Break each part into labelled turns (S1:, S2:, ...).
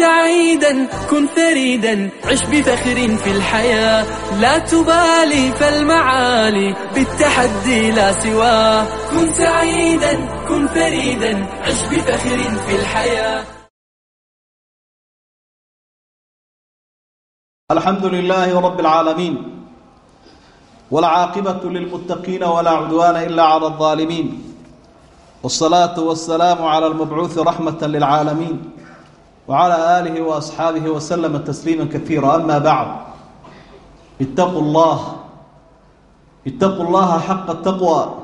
S1: سعيدا كن فريدا عش بفخر في الحياة لا تبالي فالمعالي بالتحدي لا سواه كن سعيدا كن فريدا عش بفخر في الحياة
S2: الحمد لله رب العالمين والعاقبة للمتقين ولا عدوان إلا على الظالمين والصلاة والسلام على المبعوث رحمة للعالمين وعلى آله وأصحابه وسلم تسليما كثيرا أما بعد اتقوا الله اتقوا الله حق التقوى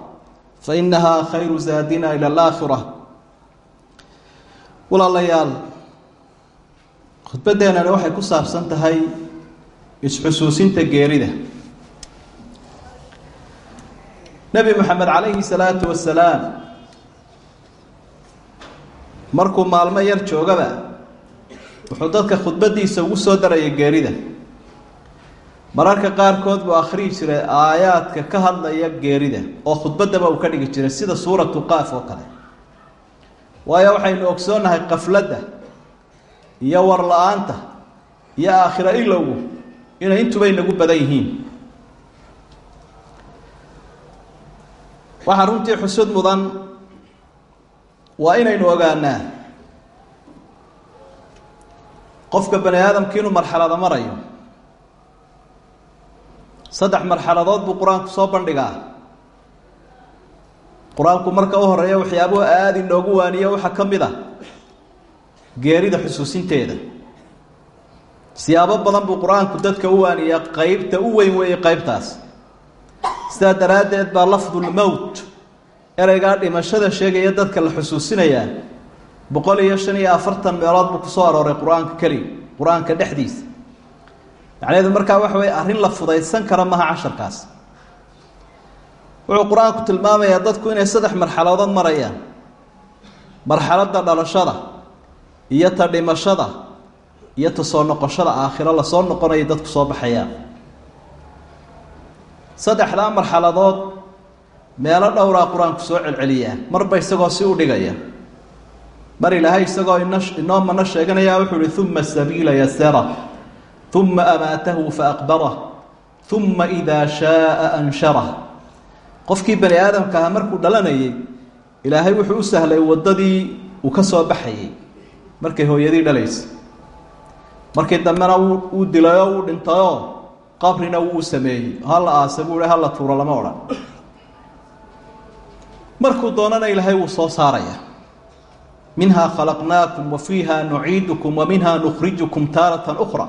S2: فإنها خير زادنا إلى الآخرة walaalayaal khudbaddeenani waxay ku saabsan tahay isxusuusinta geerida nebi moxamed calayhi salaatu wasalaam markuu maalmo yar joogaba wuxuu dadka khudbaddiisa ugu soo daraya geerida. Mararka qaarkood buu akhriyi jiray aayaadka ka hadlaya geerida oo khudbaddaba uu ka dhigi jiray sida suuratu qaaf oo kale. Waayo waxaynu ogsoonnahay qafladda iyo war la'aanta iyo aakhiro ilowgu inay intubay nagu badan yihiin. Waxaa runtii xusud mudan. Waa inaynu ogaanaa qofka bani aadamka inuu marxalado marayo. Saddex marxaladood buu qur'aanku soo bandhigaa. Qur'aanku marka u horreeya waxyaabuhu aada inoogu waaniyo waxaa ka mid a geerida xusuusinteeda. Siyaabo badan buu qur'aanku dadka u waaniyaa qeybta u weyn weeye qeybtaas sidaa daraaddeed baa lafdulmowt ereygaa dhimashada sheegaya dadka la xusuusinayaa boqol iyo shan iyo afartan meelood buu ku soo arooray qur'aanka keliga qur'aanka dhexdiisa. Macnaheedu markaa waxa weye arrin la fudaydsan kara maha casharkaas. Wuxuu qur'aanku tilmaamayaa dadku inay saddex marxaladood marayaan. Marxaladda dhalashada iyo ta dhimashada iyo ta soo noqoshada aakhiro la soo noqonaya dadku soo baxayaan. Saddexdaa marxaladood meelo dhowraa qur'aanku soo celceliyaa marba isagoo si u dhigaya mar ilaahay isagoo ino inoo mano sheeganaya wuxuu uhi uma sabiila yasara uma amaatahu faaqbarah uma idaa shaaa ansharah qofkii bani aadamka aha markuu dhalanayay ilaahay wuxuu u sahlay waddadii uu ka soo baxayay. Markay hooyadii dhalaysa. Markii dambena uu dilayoo uu dhintayoo qabrina wuu sameeyey. Hala aase buu hi hala tuuro lama odhan. Markuu doonana ilaahay wuu soo saaraya minhaa khalaqnaakum wa fiiha nuciidukum wa minhaa nukhrijukum taaratan ukhra.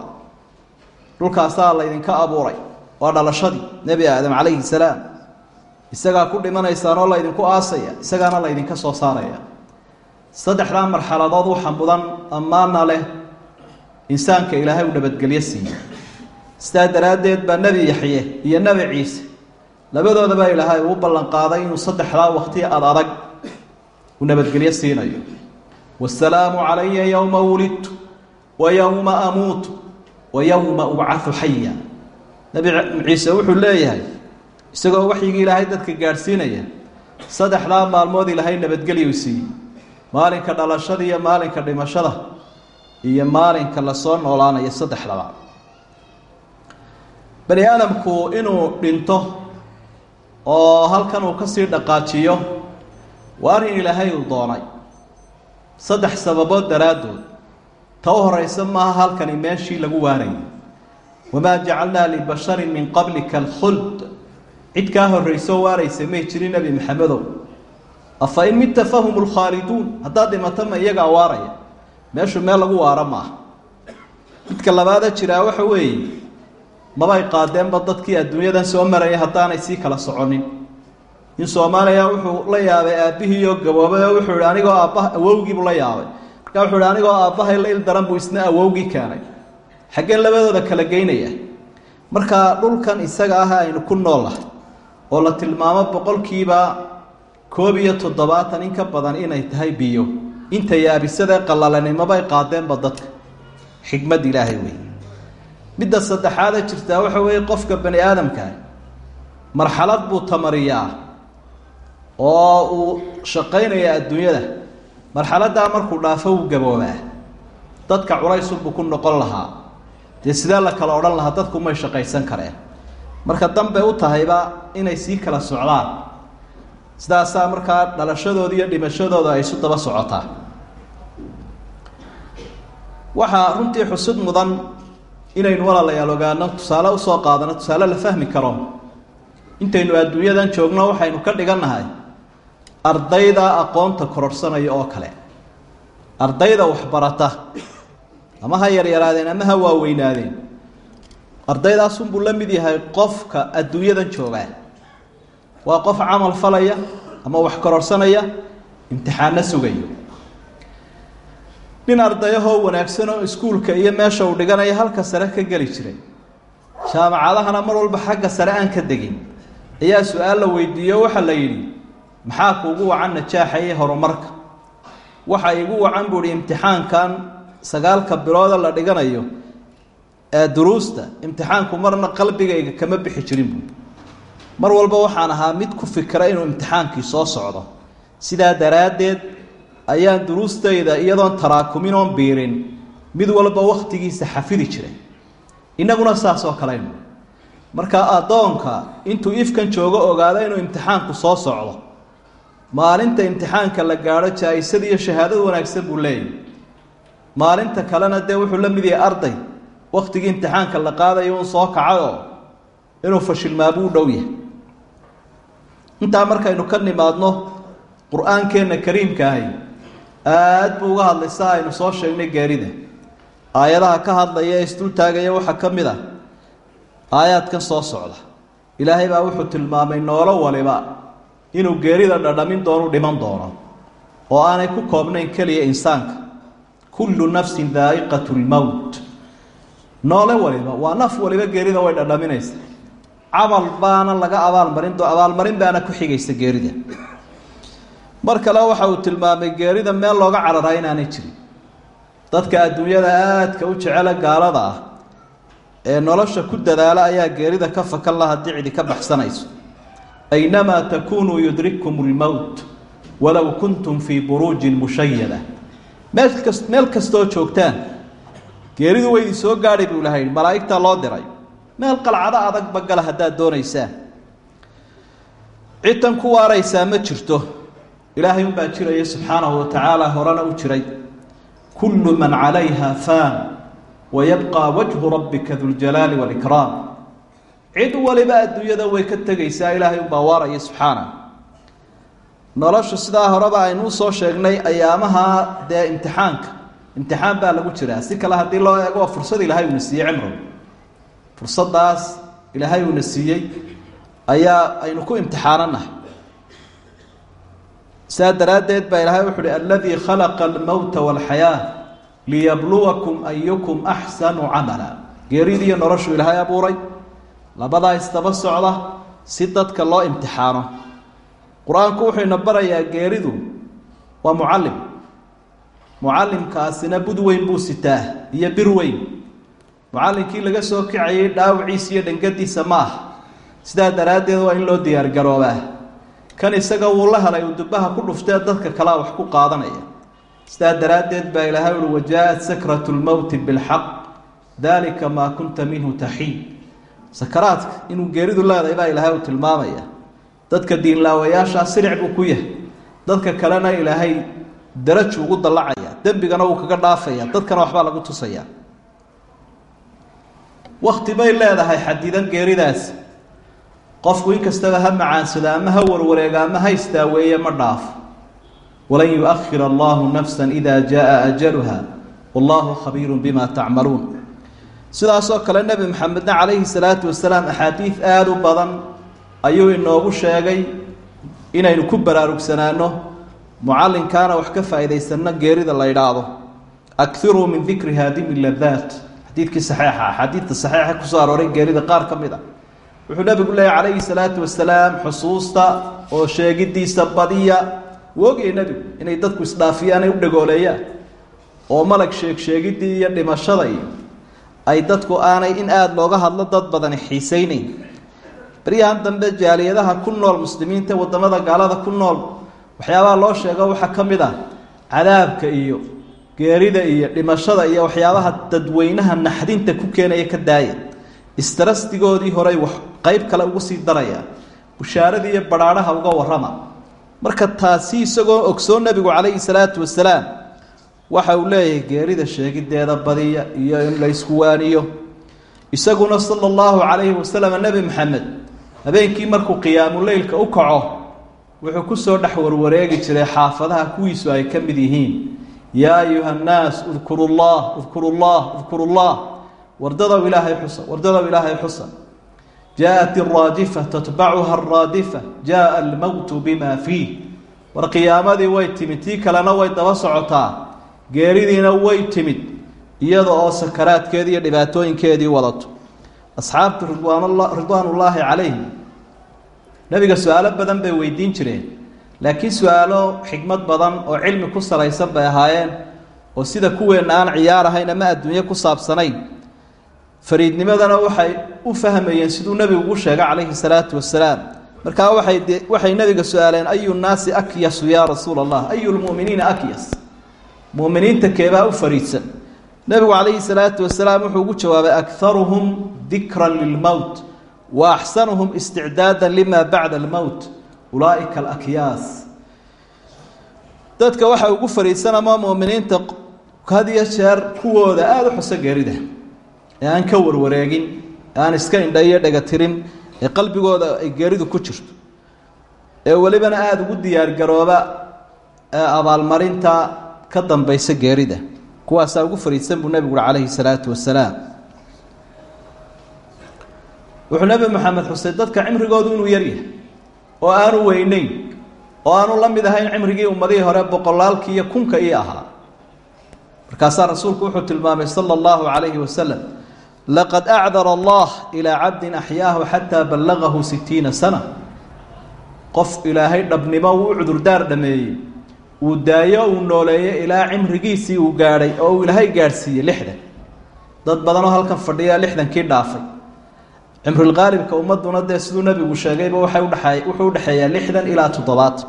S2: Dhulkaasaa laydinka abuuray waa dhalashadii nebi aadam calayhi salaam. Isagaa ku dhimanaysaan oo laydinku aasaya isagaana laydinka soo saaraya. Saddexdaa marxaladood waxa mudan ammaana leh insaanka ilaahay uu nabadgelyo siiye sidaa daraaddeed baa nebi yaxye iyo nebi ciise labadoodaba ilaahay uu ballanqaaday inuu saddexdaa waqti ad adag uu nabadgelyo siinayo wasalaamu calaya yowma wulidtu wa yowma amuutu wa yowma ubcathu xaya nebi ciise wuxuu leeyahay isagoo waxyigii ilaahay dadka gaadhsiinaya saddexdaa maalmood ilaahay nabadgelyu siiyey maalinka dhalashada iyo maalinka dhimashada iyo maalinka la soo noolaanayo saddexdaba bani aadamku inuu dhinto oo halkan uu ka sii dhaqaajiyo waa arrin ilaahay uu doonay saddex sababood daraaddood. Ta u horeysa maaha halkani meeshii lagu waarayay wamaa jacalnaa libasharin min qablika alkhuld. Cid kaa horreysoo waaraysa may jirin nebi maxamedow. Afa in midta fahum lkhaaliduun haddaad dhimato ma iyagaa waaraya meeshu meel lagu waaro maaha midka labaada jiraa waxa weeye mabay qaadeenba dadkii adduunyadan soo maraya haddaanay sii kala soconin in soomaaliya wuxuu la yaabay aabbihiioo gaboobay oo wuxuu ihi anigoo aabbaha awowgiibuu la yaabay. Markaa wuxuu ihi anigoo aabbahay il daran buu isna awowgii keenay. Xaggeen labadooda kala geynaya. Marka dhulkan isaga ah aynu ku noolnahay oo la tilmaamo boqolkiiba koob iyo toddobaatan in ka badan inay tahay biyo. Inta yaabisadae qallalanimabay qaadeenba dadka. Xikmad ilaahay wey midda saddexaada jirtaa waxa weeye qofka bani aadamkaa marxalad buu tamariyaa oo uu shaqaynaya adduunyada. Marxaladdaa markuu dhaafo wuu gaboobaa. Dadka culaysunbuu ku noqon lahaa. Dee sidee la kala odhan lahaa dadku may shaqaysan kareen. Marka danbay u tahayba inay sii kala socdaan. Sidaasaa markaa dhalashadooda iyo dhimashadooda ay isu daba socotaa. Waxaa runtii xusid mudan inaynu walaalayaal ogaano tusaale u soo qaadano tusaale la fahmi karo. Intaynu adduunyadan joogno waxaynu ka dhigannahay ardayda aqoonta kororhsanaya oo kale. Ardayda waxbarata. Ama ha yaryaraadeen ama ha waaweynaadeen. Ardaydaasunbuu la mid yahay qofka adduunyadan joogaa waa qof camal falaya ama wax kororhsanaya imtixaano sugayo. Nin ardayahoo wanaagsan oo iskuulka iyo meesha uu dhiganaya halka sare ka geli jiray. Jaamacadahana mar walba xagga sare aan ka degin. Ayaa su'aal la weydiiyo waxaa la yidhi maxaa kuugu wacan najaaxa iyo horumarka? Waxa igu wacan buuhi imtixaankan sagaalka bilooda la dhiganayo ee duruusta imtixaanku marna qalbigayga kama bixi jirin buui. Mar walba waxaan ahaa mid ku fikra inuu imtixaankii soo socdo. Sidaa daraaddeed ayaan duruustayda iyadoon taraakumin oon biirin mid walba wakhtigiisa xafidi jiray. Innaguna saas oo kaleynu marka addoonka intuu ifkan joogo ogaado inuu imtixaanku soo socdo maalinta imtixaanka la gaadho jaa-isada iyo shahaadada wanaagsan buu leeyahy maalinta kalena dee wuxuu la mid yahay arday. Wakhtigii imtixaanka la qaadayo un soo kacay oo inuu fashilmaabuu u dhow yahay. Intaa markaynu ka nimaadno qur'aankeenna kariimka ahay aada buu uga hadlay sa aynu soo sheegnay geerida. Aayadaha ka hadlaya ee isdultaagaya waxaa ka mid ah aayaadkan soo socda. Ilaahay baa wuxuu tilmaamay noolo waliba inuu geerida dhadhamin doonu dhiman doono. Oo aanay ku koobnayn keliya insaanka. Kullu nafsin daa'iqatu lmowt noole waliba waa naf waliba geerida way dhadhaminaysa camal baana laga abaalmarin abaalmarin baana ku xigaysa geerida. Mar kale waxa uu tilmaamay geerida meel looga cararaa inaanay jirin. Dadka adduunyada aadka u jecela gaalada ah ee nolosha ku dadaala ayaa geerida ka fakan la haddii cidi ka baxsanayso aynamaa takunuu yudrikkum lmowt walow kuntum fii buruujin mushayada meel kas meel kastoo joogtaan geeridu way soo gaadhay buu ilahay malaa'igtaa loo diray meel qalcado adagba gala haddaad doonaysaan cid tan ku waaraysaa ma jirto ilaahay unbaa jiraya subxaanahu watacaala horena u jiray kullu man calayha faan wayabqaa wajhu rabbika duljalaali walikraam cid waliba adduunyada way ka tegaysaa ilaahay unbaa waaraya subxaana. Noloshu sidaa horeba aynu u soo sheegnay ayaamaha dee imtixaanka. Imtixaan baa lagu jiraa. Si kale haddii loo eego fursad ilaahay uuna siiyey cimro fursaddaas ilaahay uuna siiyey ayaa aynu ku imtixaananahay daraaddeed baa ilaahay wuxu uhi aladii khalaqa almowta walxayaa liyabluwakum ayukum axsanu camala. Geeridiiyo noloshu ilaahay abuuray labadaa isdaba socda si dadka loo imtixaano. Qur'aanku wuxuu ina barayaa geeridu waa mucallim. Mucallimkaasina bud weyn buu sitaa iyo bir weyn. Mucallimkii laga soo kicayay dhaawiciisa iyo dhangadiisa ma ah sidaa daraaddeed waa in loo diyaargaroobaa kan isaga wuu la helay uu dubbaha ku dhuftee dadka kalea wax ku qaadanaya. Sidaa daraaddeed baa ilaahay uhi wajaa-at sakratu lmowti bilxaq dalika maa kunta minhu taxiid sakaraadka inuu geeridu leedahay baa ilaahay uu tilmaamaya. Dadka diinlaawayaashaa siric buu ku yahay. Dadka kalena ilaahay daraju ugu dallacaya. Dembigana wuu kaga dhaafaya. Dadkana waxbaa lagu tusaya. Wakti bay leedahay xadidan geeridaasi qofku in kastaba ha macaansado ama ha warwareega ama ha istaaweeye ma dhaafo walan yu-ahir allahu nafsa ida jaa ajaluha. Wallahu khabiiru bima tacmaluun sidaasoo kale nebi maxamedna calayhi salaatu wasalaam axaadiid aada u badan ayuu inoogu sheegay inaynu ku baraarugsanaano mucallinkaana wax ka faa'iidaysanno geerida la idhaahdo akiruu min dikri haadimi ladaat xadiidkii saxiixa axaadiidta saxiixa ku soo arooray geerida qaar ka mid a. Wuxuu nabigu leeyahy calayhi salaatu wasalaam xusuusta oo sheegidiisa badiya wuu ogyahay nebigu inay dadku isdhaafiyaan ay u dhagooleeyaan. Oo malag sheeg sheegidii iyo dhimashada iyo ay dadku aanay in aada looga hadlo dad badani xiisaynayn baryahan dambe jaaliyadaha ku nool muslimiinta waddamada gaalada ku nool waxyaabaha loo sheego waxaa ka mid ah cadaabka iyo geerida iyo dhimashada iyo waxyaabaha dadweynaha naxdinta ku keenaya ka daaya istarastigoodii horey wax qeyb kale ugu sii daraya bushaaradii iyo badhaadhaha uga warrama. Marka taasi isagoo ogsoon nebigu calayhi salaatu wasalaam waxa uu leeyahay geerida sheegideeda badiya iyo in la isku waaniyo. Isaguna sala allahu calayhi wasalam nebi maxamed habeenkii markuu qiyaamuleylka u kaco wuxuu ku soo dhex warwareegi jiray xaafadaha kuwiisu ay ka mid yihiin. Yaa ayuha nnaas udkuru llah udkuru llah udkuru llah wardadow ilaahay xusa wardadow ilaahay xusa. Jaaءat iraajifa tatbacuha araadifa jaa almowtu bima fiih. War qiyaamadii way timi tii kalena way daba socotaa geeridiina way timid iyada oo sakaraadkeedii iyo dhibaatooyinkeedii wadato. Asxaabtu ridwaanla ridwaan ullaahi calayhim nebiga su'aalo badan bay weydiin jireen laakiin su'aalo xikmad badan oo cilmi ku salaysan bay ahaayeen oo sida kuweenna aan ciyaar ahayn ama adduunye ku saabsanayn. Fariidnimadana waxay u fahmayeen siduu nebigu ugu sheegay calayhi salaatu wasalaam markaa waxay waxay nebiga su'aaleen ayu nnaasi akyasu yaa rasuula allah ayu lmu'miniina akyas mu'miniinta keebaa u fariidsan. Nebigu calayhi salaatu wasalaam wuxuu ugu jawaabay akharuhum dikran lilmowt wa axsanuhum isticdaada lima bacda almowt ulaaika alakyaas dadka waxa ugu fariidsan ama mu'miniinta had iyo jeer kuwooda aada u xuso geerida. Ee aan ka warwareegin ee aan iska indha iyo dhega tirin ee qalbigooda ay geeridu ku jirto. Ee welibana aada ugu diyaargarooba ee abaalmarinta ka dambaysa geerida. Kuwaasaa ugu fariidsan buu nebigu calayhi salaatu wasalaam wuxuu nebi maxamed xusay dadka cimrigoodu inuu yaryahay oo aanu weyneyn oo aanu la mid ahayn cimrigii ummadihii hore boqolaalkii iyo kunka ii ahaa. Markaasaa rasuulku wuxuu tilmaamay sala allahu calayhi wasalam laqad acdara allah ilaa cabdin axyaahu xataa ballagahu sitiina sana. Qof ilaahay dhabnimo uu u cudurdaar dhameeyey uu daayo uu nooleeyo ilaa cimrigiisii uu gaadhay oo uu ilaahay gaadhsiiyey lixdan. Dad badanoo halkan fadhiya lixdankii dhaafay. Cimrilqaalibka ummaduna dee siduu nebigu sheegayba waxay udhaxeey wuxuu udhexeeyaa lixdan ilaa toddobaatan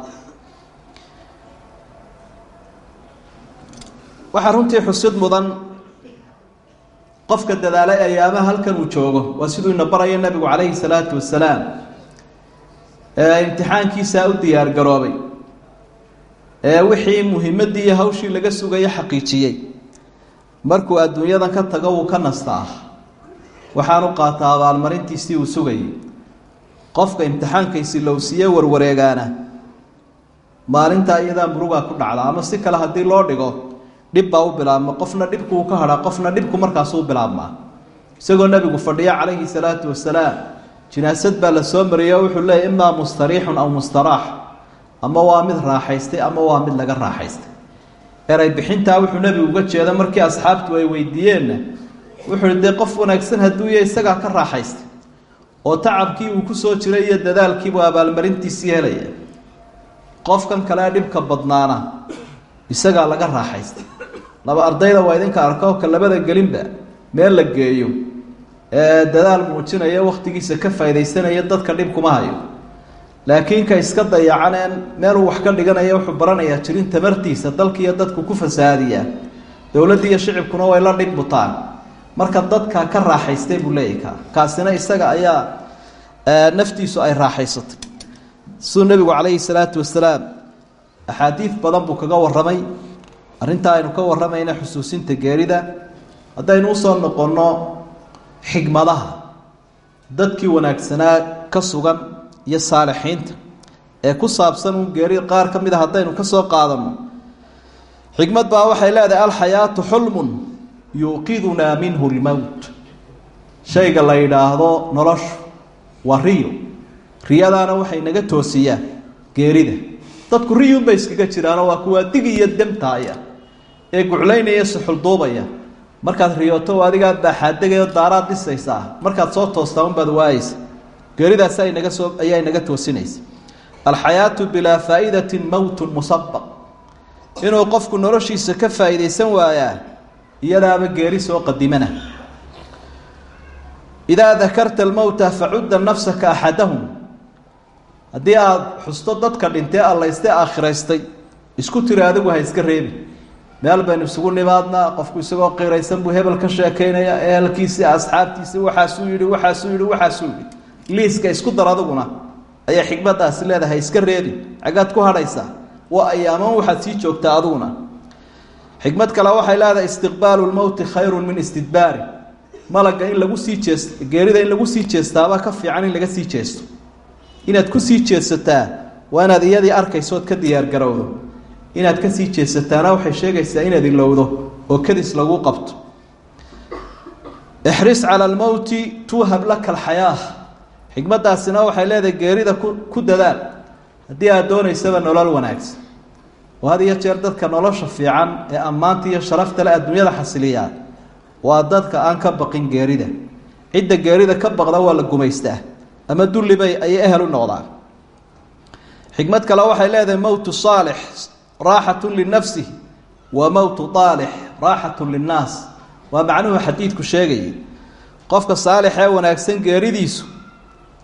S2: waxaa runtii xusid mudan qofka dadaalay ayaamaha halkan uu joogo waa siduu ina baraya nebigu calayhi salaatu wasalaam ee imtixaankiisaa u diyaar garoobay ee wixii muhimaddii iyo hawshii laga sugayo xaqiijiyey. Markuu adduunyadan ka tago wuu ka nastaa. Waxaanu qaataa abaalmarintiisii uu sugayay qofka imtixaankaisi lowsiiye warwareegaana. Maalintaa iyadaa murugaa ku dhacda ama si kale haddii loo dhigo dhib baa u bilaabma. Qofna dhibkuu ka hadhaa qofna dhibku markaasuu bilaabmaa. Isagoo nebigu fadhiya calayhi salaatu wasalaam jinaasad baa la soo mariyey oo wuxuu leeyay imaa mustariixun aw mustaraax ama waa mid raaxaystay ama waa mid laga raaxaystay. Eray bixintaa wuxuu nebigu uga jeeda markii asxaabtu ay weydiiyeenna. Wuxuu dee qof wanaagsan hadduu yahay isagaa ka raaxaystay. Oo tacabkii uu ku soo jiray iyo dadaalkiibuu abaalmarintiisii helaya. Qofkan kale dhibka badnaana isagaa laga raaxaystay. Laba ardayda waa idinka arko ka labada gelinba meel la geeyo. Ee dadaal muujinaya wakhtigiisa ka faa'idaysanaya dadka dhib kuma hayo laakiin ka iska dayacaneen meeluu wax ka dhiganaya wuxuu baranayaa jirin tamartiisa dalkiiyo dadku ku fasaadiyaa. Dowladdii iyo shicibkuna way la dhib butaan. Marka dadka ka raaxaystay buu leeyahy ka kaasina isaga ayaa naftiisu ay raaxaysatay. Siduu nebigu calayhi salaatu wasalaam axaadiid badan buu kaga warramay. Arrintaa aynu ka warramayna xusuusinta geerida. Haddaynu u soo noqonno xigmadaha. Dadkii wanaagsanaa ka sugan iyo saalixiinta ee ku saabsan uun geeri qaar ka mid a haddaynu ka soo qaadanno xikmad baa waxay leedahay alxayaatu xulmun yuuqidunaa minhu lmowt shayga la yidhaahdo noloshu waa riyo. Riyadaana waxay naga toosiyaan geerida. Dadku riyun bay iskaga jiraanoo waa kuwaa digi iyo demtaaya ee guclaynaya suxulduubaya markaad riyooto adigaa baaxaadegayoo daaraad dhisaysaa. Markaad soo toostaa unbaad waayeysa geeridaas naga soo ayaa naga toosinaysa. Alxayaatu bilaa faa'idatin mowtun musabaq. Inuu qofku noloshiisa ka faa'iidaysan waayaa iyadaaba geeri soo qadimana. Idaa dakarta almowta facudda nafsaka axadahum. Haddii aada xusto dadka dhintee allaystee aakhiraystay isku tiri adigu ha iska reebi. Meel baynu isugu nimaadnaa qofku isagoo qiraysan buu hebel ka sheekaynaya ehelkiisii asxaabtiisii waxaasuu yidhi waxaasuu yidhi waxaasuu yidhi liiska isku dar aduguna ayaa xikmadaasi leedahay iska reebin xaggaad ku hadhaysaa waa ayaaman waxaad sii joogtaa aduguna xikmad kale waxay leedahay istiqbaalu lmowti khayrun min istidbaari. Malaga in lagu sii jeest geerida in lagu sii jeestaabaa ka fiican in laga sii jeesto. Inaad ku sii jeedsataa waa inaad arkaysood ka diyaargarowdo inaad ka sii jeesataana waxay sheegaysaa inaad ilowdo oo kadis lagu qabto. Ixris cala almowti tuuhab laka alxayaa xikmadaasina waxay leedahay geerida ku ku dadaal. Haddii aad doonaysaba nolol wanaagsan. Oo had jeer dadka nolosha fiican ee ammaanta iyo sharafta le adduunyada xasiliyaa waa dadka aan ka baqin geerida. Cidda geerida ka baqda waa la gumaystaa ama dullibay ayay ehel u noqdaan. Xikmad kale waxay leedahay mowtu saalix raaxatun linafsih wa mowtu aalix raaxatun linnaas. Waa macnuhu xadiidku sheegayay. Qofka saalix ee wanaagsan geeridiisu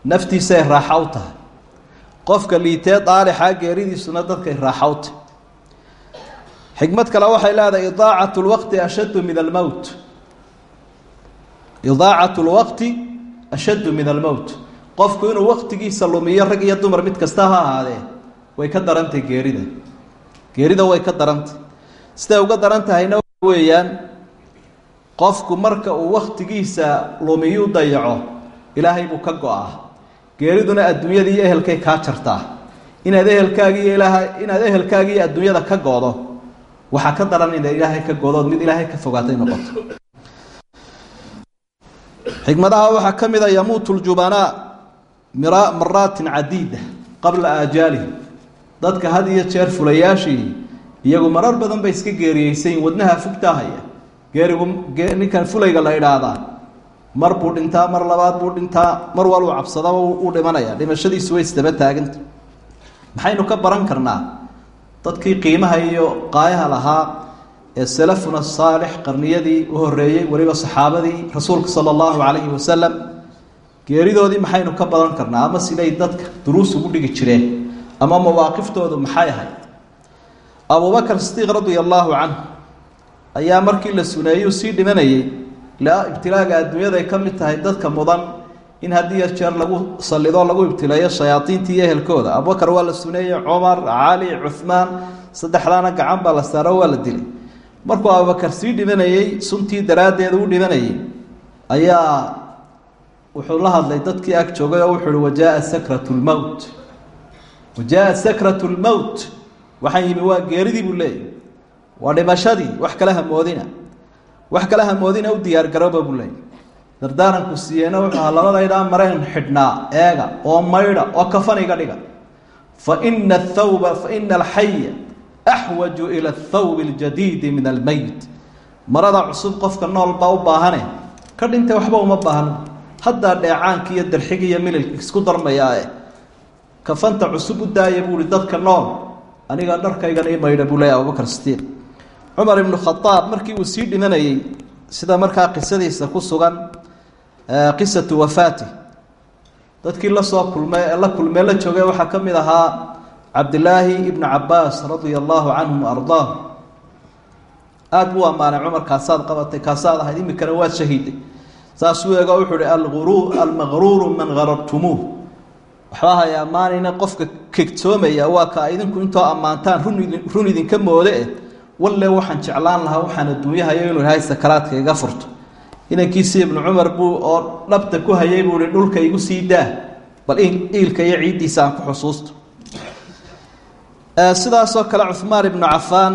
S2: naftiisay raaxa u tahay. Qofka liitee daalixa geeridiisuna dadkay raaxa u tahay. Xikmad kale waxay leedahay idaacat lwaqti ashaddu min almowt idaacat lwaqti ashaddu min almowt qofku inuu waqtigiisa lumiyo rag iyo dumar mid kasta ha ahaadee way ka darantay geerida. Geerida way ka darantay. Siday uga daran weeyaan qofku marka uu waktigiisa lumiyuu dayaco ilaahay buu ka go'aa geeriduna adduunyada ehelkay kaa jartaa. Inaad ehelkaagi iyo ilaaha inaad ehelkaagi iyo adduunyada ka go-do waxaa ka daran inaad ilaahay ka godood mid ilaahay ka fogaatay noqoto. Xikmadaha waxaa ka mid a yamuutu ljubanaa maraatin cadiida qabla aajaalihi dadka had iyo jeer fulayaashii iyagu marar badan bay iska geeriyeysayin wadnaha fugtaahaya geerigu ninkan fulayga la idhaahdaa mar buu dhintaa mar labaad buu dhintaa mar waluu cabsadaba uu dhimanaya. Dhimashadiisu way isdaba taaganta maxaynu ka baran karnaa dadkii qiimaha iyo qaayaha lahaa ee salafuna saalix qarniyadii u horeeyey weliba saxaabadii rasuulka sala allahu calayhi wasalam geeridoodii maxaynu ka baran karnaa ama siday dadka duruus ugu dhigi jireen ama mawaaqiftoodu maxay ahayd? Abubakar sidiiq radia allaahu canhu ayaa markii la suneeyuu sii dhimanayey ilaa ibtilaaga adduunyada ay ka mid tahay dadka mudan in haddii iyo jeer lagu sallidoo lagu ibtileeyo shayaadiintii iyo ehelkooda. Abubakar waa la suneeyey cumar cali cuhmaan saddexdaana gacan baa la saaro waa la dilay. Markuu abubakar sii dhimanayey suntii daraaddeed u dhimanayey ayaa wuxuu la hadlay dadkii ag joogay oo wuxu uhi wajaaa sakrat lmowt wajaaa sakrat lmowt waxaan yimi waa geeridii buu leeyahy waa dhimashadii. Wax kale hamoodina wax kale hamoodina u diyaargarooba buu leeyahy dardaaranku siiyeena wuxuu ahaa labadaydhaa mareen xidhnaa eega oo maydha oo kafan iga dhiga. Fa ina athawba fa ina alxaya axwaju ila athawbi aljadiidi min almeyt marada cusub qofka nool baa u baahane ka dhintay waxba uma baahno haddaa dheecaanki iyo darxigi iyo mililka isku darmayaae kafanta cusub u daaya buu ihi dadka nool aniga dharkaygan ii maydha buu leeyahy abubakar sidiiq cumar ibnu khadaab markii uu sii dhimanayey sida markaa qisadiisa ku sugan qisatu wafaati. Dadkii la soo kulmay la kulmee la joogay waxaa ka mid ahaa cabdilaahi ibnu cabaas radia allaahu canhum ardaah. Aada buu ammaanay cumar kaasaad qabatay kaasaad ahayd imikana waad shahiiday saasuu eego wuxuu ihi aluru almaqruuru man garartumuuh waxba hay ammaanayna qofka kegtoomaya waa ka idinku intoo ammaantaan run idinka moode eh walle waxaan jeclaan lahaa waxaan adduunyahayo inuu ilaahay sakaraadka iga furto. Inankiisii ibnu cumar buu oo dhabta ku hayay buu ihi dhulka igu sii daa bal iilka iyo ciiddiisa aan ku xusuusto. Sidaasoo kale cuhmaan ibnu cafaan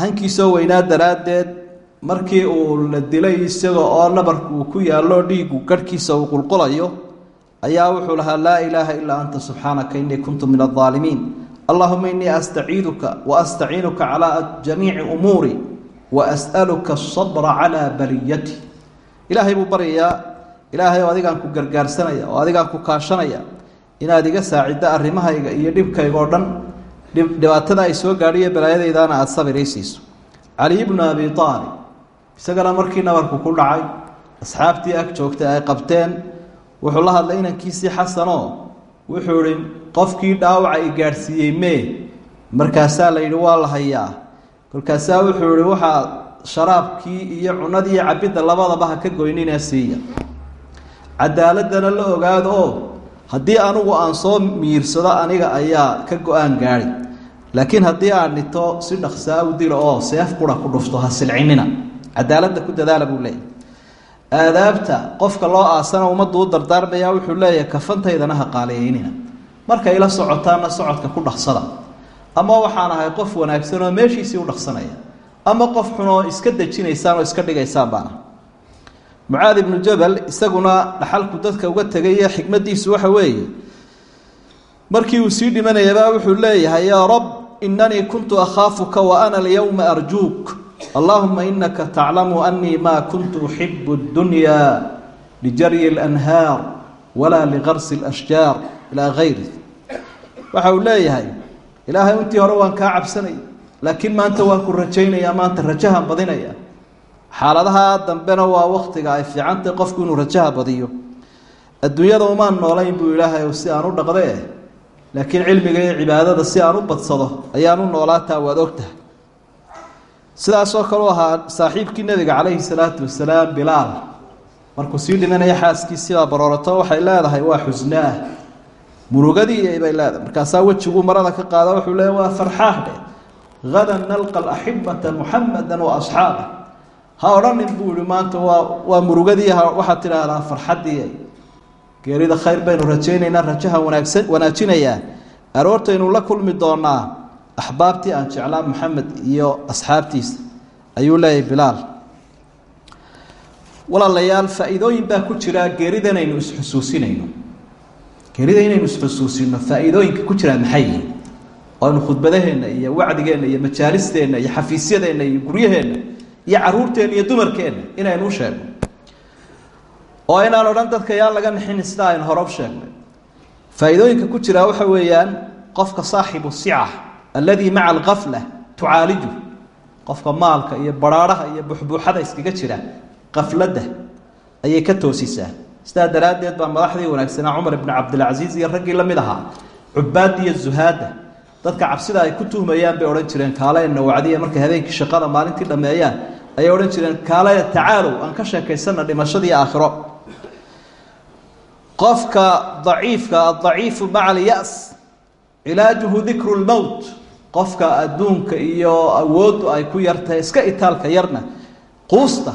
S2: hankiisoo weynaa daraaddeed markii uu la dilay isaga oo nabarku uu ku yaallo dhiigu garhkiisa uu qulqulayo ayaa wuxuu lahaa laa ilaaha ilaa anta subxaanaka innii kuntu min aldaalimiin allahuma innii astaciiduka wa astaciinuka calaa jamiici umuuri wa as'aluka asabra calaa baliyati ilaahay buu baryayaa ilaahay oo adigaan ku gargaarsanaya oo adigaan ku kaashanaya inaad iga saaciddo arrimahayga iyo dhibkayga oo dhan dhibaatada ay soo gaadhiyo balaayadaydaana aada sabir ii siiso cali bnu abi aalib isagana markii nabarku ku dhacay asxaabtii ag joogtay ay qabteen wuxuu la hadlay inankiisii xasanoo wuxuu ihi qofkii dhaawaca i gaadhsiiyey mee markaasaa la yidhi waa la hayaa. Kolkaasaa wuxuu ihi waxaa sharaabkii iyo cunadii iyo cabidda labadaba ha ka goynina siiya. Cadaaladana la ogaado oo haddii anigu aan soo miirsado aniga ayaa ka go'aan gaadi laakiin haddii aan dhito si dhaksaa u dilo oo seef qura ku dhufto ha silcinina. Cadaaladda ku dadaala buu leeyahy aadaabta qofka loo aasana ummaddu u dardaarmaya wuxuu leeyahay kafantaydana ha qaaliyeynina markay la socotaana socodka ku dhaqsada ama waxaan ahay qof wanaagsan oo meeshiisii u dhaqsanaya ama qof xunoo iska dejinaysaan oo iska dhigaysaan baana. Mucaad ibnu jabal isaguna dhaxalku dadka uga tegay xikmadiisu waxa weeye markii uu sii dhimanayabaa wuxuu leeyahay yaa rab inanii kuntu akhaafuka wa ana alyowma arjuuk allahuma inaka taclamu anii ma kuntu uxibu اdunya lijaryi اlanhaar walaa ligarsi اlashjaar ilaa gayri waxa uu leeyahay ilaahay intii hore waan kaa cabsanaya laakiin maanta waan ku rajaynayaa maanta rajahan badinaya xaaladaha dambena waa waktiga ay fiicantahy qofku inuu rajaha badiyo adduunyada umaan noolayn buu ilaahay si aan u dhaqde laakiin cilmiga iyo cibaadada si aan u badsado ayaan u noolaataa waad ogtahay sidaasoo kale u ahaa saaxiibkii nabiga calayhi salaatu wasalaam bilaal. Markuu sii dhimanaya xaaskiisiibaa baroorato waxay leedahay waa xusnaah murugadii bay leedahay. Markaasaa wejiguu marada ka qaada wuxuu leeya waa farxaax dhe hadan nalqa alaxibata muxamada wa asxaaba. Ha odhanin buu yihi maanta waa waa murugadii waxaad tidhaahdaa farxaddii. Geerida khayr baynu rajaynaynaa rajaha wanaagsan wanaajinayaa. Aroortaynu la kulmi doonaa axbaabtii aan jeclaa maxamed iyo asxaabtiisa ayuu leeyahay bilaal. Walaalayaal faa-iidooyin baa ku jira geerida inaynu isxusuusinayno geerida inaynu isxusuusino faa-iidooyinka ku jiraa maxay? Yihin oo khudbadaheenna iyo wacdigeenna iyo majaalisteenna iyo xafiisyadeenna iyo guryaheenna iyo caruurteenna iyo dumarkeenna inaynu u sheegno. Oo inaan odhan dadka yaa laga nixin sida aynu hore sheegnay. Faa-iidooyinka ku jiraa waxa weeyaan qofka saaxibu sica alladii maca alkafla tucaaliju. Qofka maalka iyo baraaraha iyo buxbuuxada iskaga jira kafladda ayay ka toosisaa. Sidaa daraaddeed baa madaxdii wanaagsanaa cumar ibni cabdilcasiis iyo raggii la mid ahaa cubaadda dadka cabsida ay ku tuhmayaan bay odhan jireen kaalena wacdiya markay habeenkii shaqada maalintii dhammeeyaan. Ayay odhan jireen kaalaya tacaalow aan ka sheekaysana dhimashadii aakhiro. Qofka daciifka adaciifu maca alyas cilaajuhu dikru lmowt qofka adduunka iyo awooddu ay ku yartahay iska itaalka yarna quusta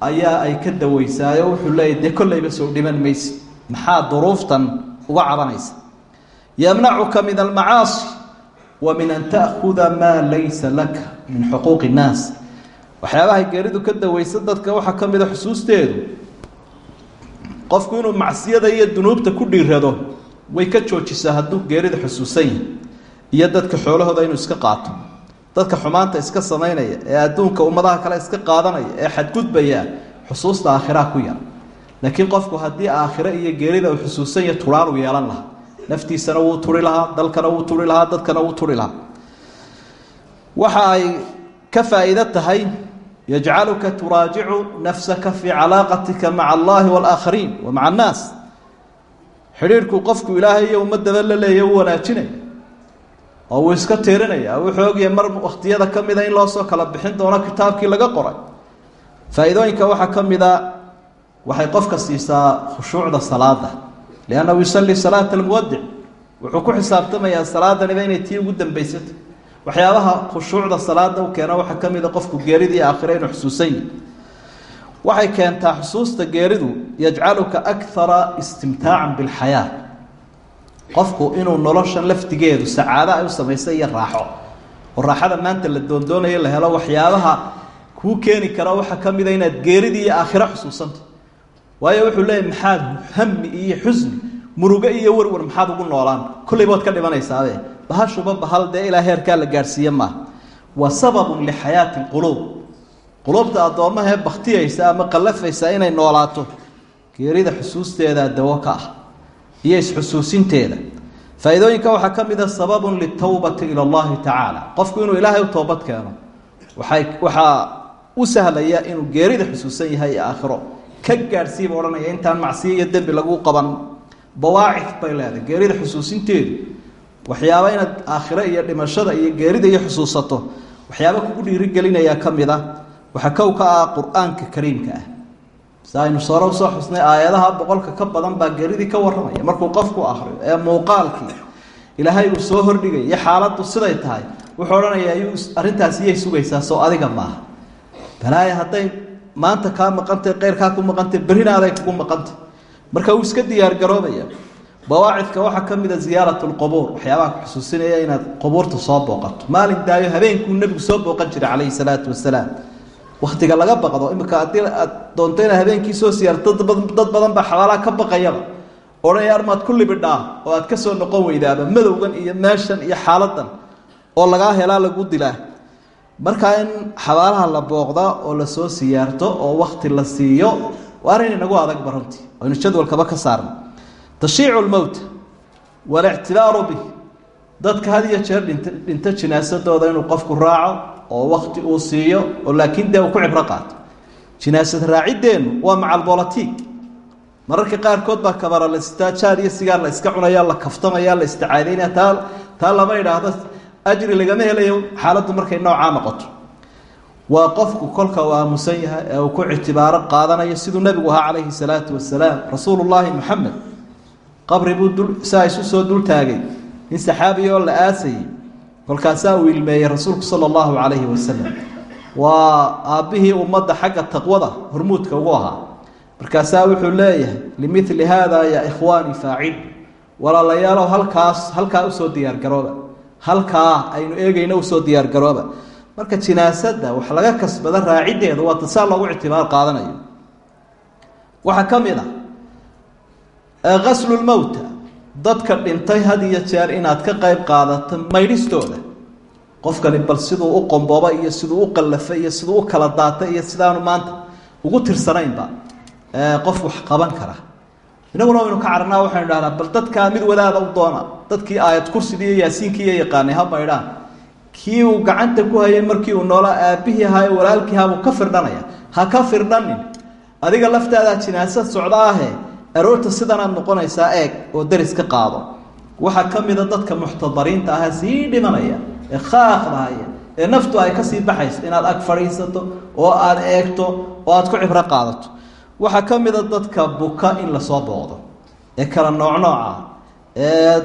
S2: ayaa ay ka daweysaayo wuxuu leeyahy dee kollayba soo dhiman maysi maxaa duruuftan uga cabanaysa? Yamnacuka min almacaasi wa min an ta'khuda maa laysa laka min xuquuqi innaas waxyaabahay geeridu ka daweysa dadka waxaa ka mida xusuusteedu qofku inuu macsiyada iyo dunuubta ku dhiirado way ka joojisaa hadduu geerida xusuusan yahay iyo dadka xoolahooda inuu iska qaato. Dadka xumaanta iska samaynaya ee adduunka ummadaha kale iska qaadanaya ee xadgudbaya xusuusta aakhiraha ku yar laakiin qofku haddii aakhire iyo geerida uu xusuusan yahay turaanuu yeelan lahaa. Naftiisana wuu turi lahaa dalkana wuu turi lahaa dadkana wuu turi lahaa. Waxa ay ka faa'iido tahay yajcaluka turaajicu nafsaka fii calaaqatika maca allahi waalaakhariin wa maca annaas. Xidhiirhku qofku ilaahay iyo ummadaba la leeya u wanaajinaya oo wuu iska tiirinaya wuxuu ogyahay mar wakhtiyada ka mida in loosoo kala bixin doono kitaabkii laga qoray. Faa-iidooyinka waxaa ka mida waxay qofka siisaa khushuucda salaada. Liannahu yusalli salaata almuwadic wuxuu ku xisaabtamayaa salaadaniba inay tii ugu dambaysata waxyaabaha khushuucda salaada u keena waxaa ka mida qofku geeridii aakhire inuu xusuusan yahi waxay keentaa xusuusta geeridu yajcaluka akara istimtaacan bilxayaa qofku inuu noloshan laftigeedu sacaado ay u samaysa iyo raaxo. Oo raaxada maanta la doondoonayo la helo waxyaabaha kuu keeni kara waxaa ka mida inaad geeridii iyo aakhiro xusuusanta waayo wuxuu leeyahy maxaad hami iyo xusni murugo iyo warwar maxaad ugu noolaan. Kolleyba waad ka dhimanaysaade. Bahashuba bahal dee ilaa heerkaa la gaadhsiiye maaha wa sababun lixayaati lquluub quluubta addoommahee baktiyaysa ama qallafaysa inay noolaato geerida xusuusteeda dawo ka ah iyo isxusuusinteeda faa-iidooyinka waxaa ka mid a sababun litawbati ila allahi tacaala. Qofku inuu ilaahay u toobad keeno waxay waxaa u sahlaya inuu geerida xusuusan yahay aakhiro. Ka gaadhsiiba odhanaya intaan macsiyo iyo dembi lagu qaban. Bawaacif bay leedahay geerida xusuusinteedu. Waxyaaba inaad aakhiro iyo dhimashada iyo geerida iyo xusuusato waxyaaba kugu dhiirigelinayaa ka mid a waxaa kow ka ah qur'aanka kariimka ah si aynu sore u soo xusnay aayadaha boqolka ka badan baa geridii ka warramaya. Markuu qofku akriyo ee muuqaalkii ilaahay uu soo hordhigay iyo xaaladdu siday tahay wuxuu odhanayaa yu arrintaasi iyay sugaysaa soo adiga maaha. Balaaya hadday maanta kaa maqantay keyrkaa ku maqantay berrina kugu maqantay. Marka uu iska diyaargaroobaya bawaacidka waxaa ka mid a ziyaarat lqubuur waxyaabaha ku xusuusinaya inaad qubuurta soo booqato. Maalin daayo habeenkuu nebigu soo booqan jiray calayhi salaatu wasalaam waktiga laga baqdo imika haddii aad doonto inaad habeenkii soo siyaarto dad badan baa xabaalaha ka baqayaba. Odhanaya armaad ku libidhaa oo aad ka soo noqon weydaaba madowgan iyo meeshan iyo xaaladan oo lagaa helaa lagu dilaa. Markaa in xabaalaha la booqda oo la soo siyaarto oo wakti la siiyo waa arrin inagu adagba runtii aynu jadwalkaba ka saarno. Tashiicu lmowta walictibaaru bih. Dadka had iyo jeer dhint dhinto jinaasadooda inuu qofku raaco oo wakti uu siiyo oo laakiin dee uu ku cibro qaato. Jinaasad raacideennu waa macalbolatig mararka qaarkood baa kabara la istaajaar iyo sigaar la iska cunaya la kaftamaya la isticaadaynaya taa taa lama idhaahdo ajri lagama helayo xaaladdu markay noocaa noqoto. Waa qofku kolka uu aamusan yahay ee uu ku ictibaaro qaadanayo siduu nebigu ahaa calayhi salaatu wasalaam rasuulullaahi moxamed qabri buu saa isu soo dul taagay. Nin saxaabiya oo la aasayey kolkaasaa uu ilmeeyey rasuulku sala allahu calayhi wasalam waa aabbihii ummadda xagga taqwada hormuudka ugu ahaa. Markaasaa wuxuu leeyahay limili haada yaa ikhwaanii faacil. Walaalayaalow halkaas halkaa u soo diyaargarooba halkaa aynu eegayno u soo diyaargarooba marka jinaasadda wax laga kasbada raaciddeeda waa tasaa loogu ictibaar qaadanayo. Waxaa ka mid a ghaslulmowta dadka dhintay had iyo jeer inaad ka qayb qaadato maydhistooda. Qofkani bal siduu u qombooba iyo siduu u qallafay iyo siduu u kala daatay iyo sidaanu maanta ugu tirsanaynba qof wax qaban kara. Inaguna waynu ka carnaa waxaynu dhahnaa bal dadkaa mid wadaada u doona dadkii aayad kursidii iyo yaasiinkii iyo yaqaanay ha maydhaan. Kii uu gacanta ku hayay markii uu noolaa aabbihii ahaa walaalkii ahaa buu ka firdhanaya. Ha ka firdhanin adiga laftaadaa jinaasad socda ahe aroorta sidanaad noqonaysaa eeg oo deris ka qaado. Waxaa ka mida dadka muxtadariinta aha sii dhimanaya ee khaaqdahaya ee naftu ay ka sii baxayso inaad ag fadhiisato oo aad eegto oo aad ku cibro qaadato. Waxaa ka mida dadka buka in la soo booqdo ee kala noocnooca ee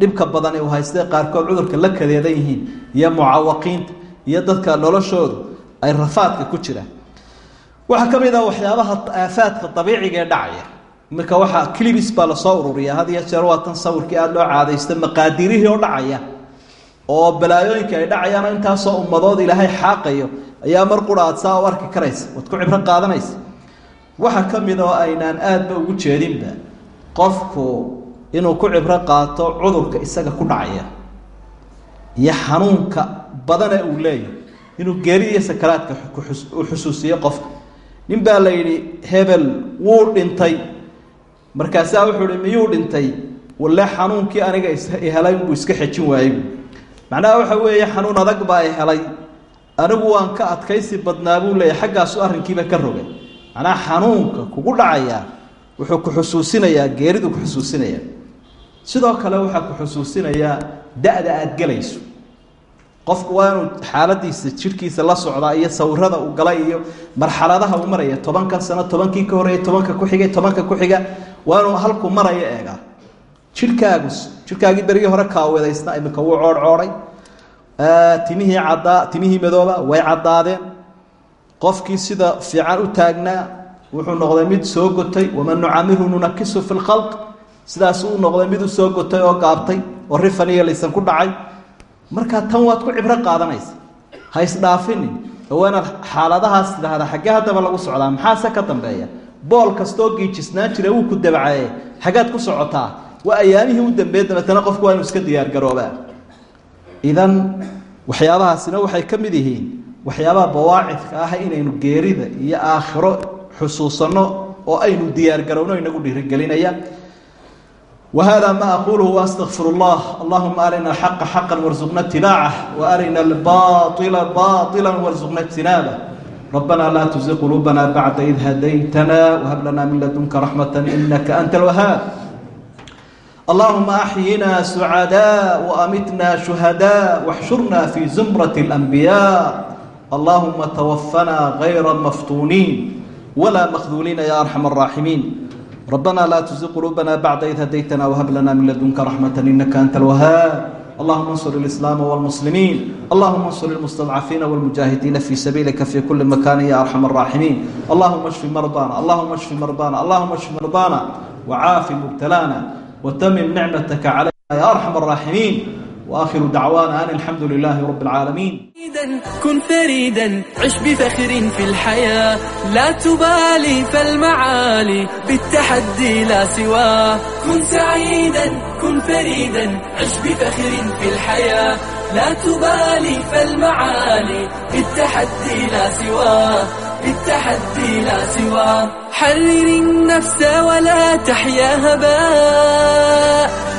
S2: dhibka badan uu haystee qaarkood cudurka la kadeedan yihiin iyo mucawaqiinta iyo dadka noloshoodu ay rafaadka ku jiraan. Waxaa ka mid ah waxyaabaha aafaadka dabiiciga ee dhacaya iminka waxaa clibis baa la soo ururiya had iyo jeer waa tan sawirkii aada loo caadaysta maqaadirihii oo dhacaya oo balaayooyinka ay dhacayaan oo intaasoo ummadood ilaahay xaaqayo ayaa mar qura aad saa arki karaysa. Waad ku cibro qaadanaysa. Waxaa ka mid oo aynaan aadba ugu jeedinba qofku inuu ku cibro qaato cudurka isaga ku dhacaya iyo xanuunka badane uu leeyahay inuu geeri iyo sakaraadka u xusuusiyo qofka. Nin baa la yidhi hebel wuu dhintay markaasaa wuxuu ihi miyuu dhintay? Walle xanuunkii aniga ihelay buu iska xejin waayey. Macnaha waxa weeye xanuun adag baa i helay. Anigu waan ka adkaysi badnaa buu leeyahy xaggaasu arrinkiiba ka rogay. Macnaha xanuunka kugu dhacayaa wuxuu ku xusuusinayaa geeridu ku xusuusinayaa. Sidoo kale waxaa ku xusuusinayaa da-da aada gelayso. Qofku waa inuu xaaladiisa jidhkiisa la socdaa iyo sawirada uu galay iyo marxaladaha uu maraya tobankan sano tobankii ka horreeya tobanka ku xigay tobanka ku xiga waa inuu halkuu marayo eegaa. Jidhkaagu jidhkaagii berigii hore kaawedaysna iminka wuu coodhcooday timihii caddaa timihii madooba way caddaadeen. Qofkii sida fiican u taagnaa wuxuu noqday mid soo gotay waman nucamirhu nunakisu fi lkhalq sidaas uu noqday mid u soo gotay oo gaabtay oo rifan iyo laysan ku dhacay. Markaa tan waad ku cibro qaadanaysa. Ha isdhaafinin waa xaaladahaas tidhaahda xaggee haddaba lagu socdaa maxaase ka dambeeya bool kastoo giijisnaan jira wuu ku dabcaye xaggaad ku socotaa waa ayaamihii u dambeeye dabeetana qofku waa inuu iska diyaargaroobaa idan waxyaabahaasina waxay ka mid yihiin waxyaabaha bawaacidka ah inaynu geerida iyo aakhiro xusuusanno oo aynu diyaargarowno inagu dhiirigelinaya وهذا ما أقوله وأستغفر الله اللهم أرنا الحق حقا وارزقنا اتباعه وأرنا الباطل باطلا وارزقنا اجتنابه ربنا لا تزغ قلوبنا بعد إذ هديتنا وهب لنا من لدنك رحمة إنك أنت الوهاب اللهم أحينا سعداء وأمتنا شهداء واحشرنا في زمرة الأنبياء اللهم توفنا غير مفتونين ولا مخذولين يا أرحم الراحمين ربنا لا تزغ قلوبنا بعد إذ هديتنا وهب لنا من لدنك رحمة إنك أنت الوهاب اللهم انصر الإسلام والمسلمين اللهم انصر المستضعفين والمجاهدين في سبيلك في كل مكان يا أرحم الراحمين اللهم اشف مرضانا اللهم اشف مرضانا اللهم اشف مرضانا وعاف مبتلانا وتمم نعمتك علينا يا أرحم الراحمين واخر دعوانا ان الحمد لله رب العالمين
S1: كن فريدا عش بفخر في الحياة لا تبالي فالمعالي بالتحدي لا سواه كن سعيدا كن فريدا عش بفخر في الحياه لا تبالي فالمعالي بالتحدي لا سواه بالتحدي لا سواه حرر النفس ولا تحيا هباء